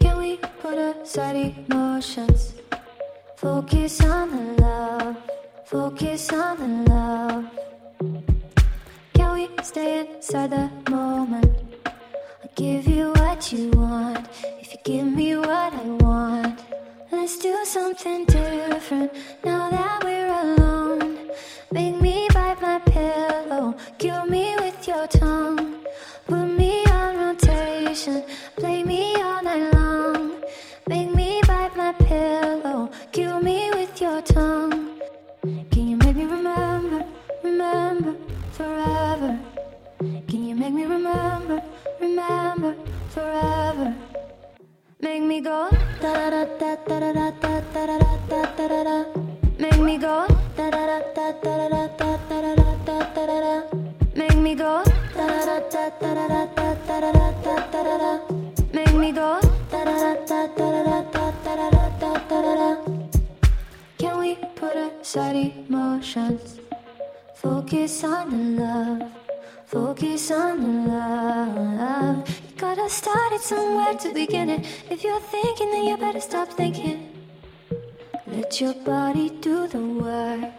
Can we put aside emotions? Focus on the love. Focus on the love. Can we stay inside the moment? I'll give you what you want. If you give me what I want, let's do something different now that we're alone. Tongue. Can you make me remember, remember forever? Can you make me remember, remember forever? Make me go da da da da da da da da da da da da da. Make me go da da da da da da da put aside emotions? Focus on the love. Focus on the love. You gotta start it somewhere to begin it. If you're thinking, then you better stop thinking. Let your body do the work.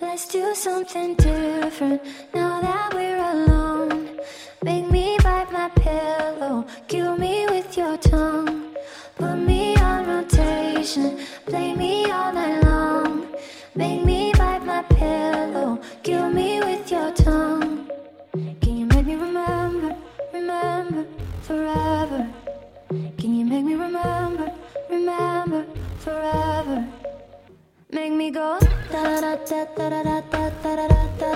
Let's do something different now that we're forever? Can you make me remember, remember forever? Make me go da da da da da da da da da.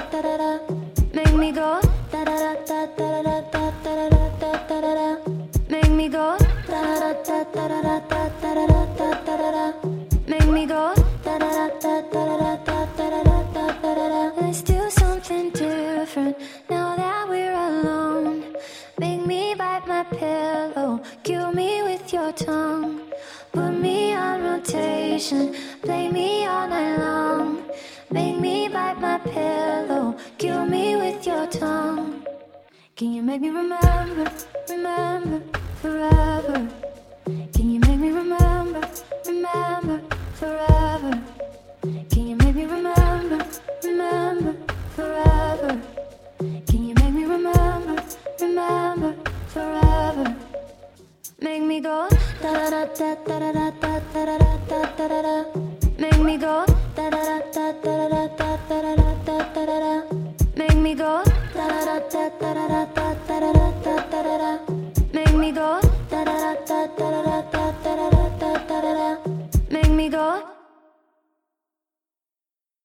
Oh, kill me with your tongue. Put me on rotation, play me all night long. Make me bite my pillow, kill me with your tongue. Can you make me remember, remember forever? Da da da da da da da da da da. Make me go da da da da da da da da da da. Make me go da da da da da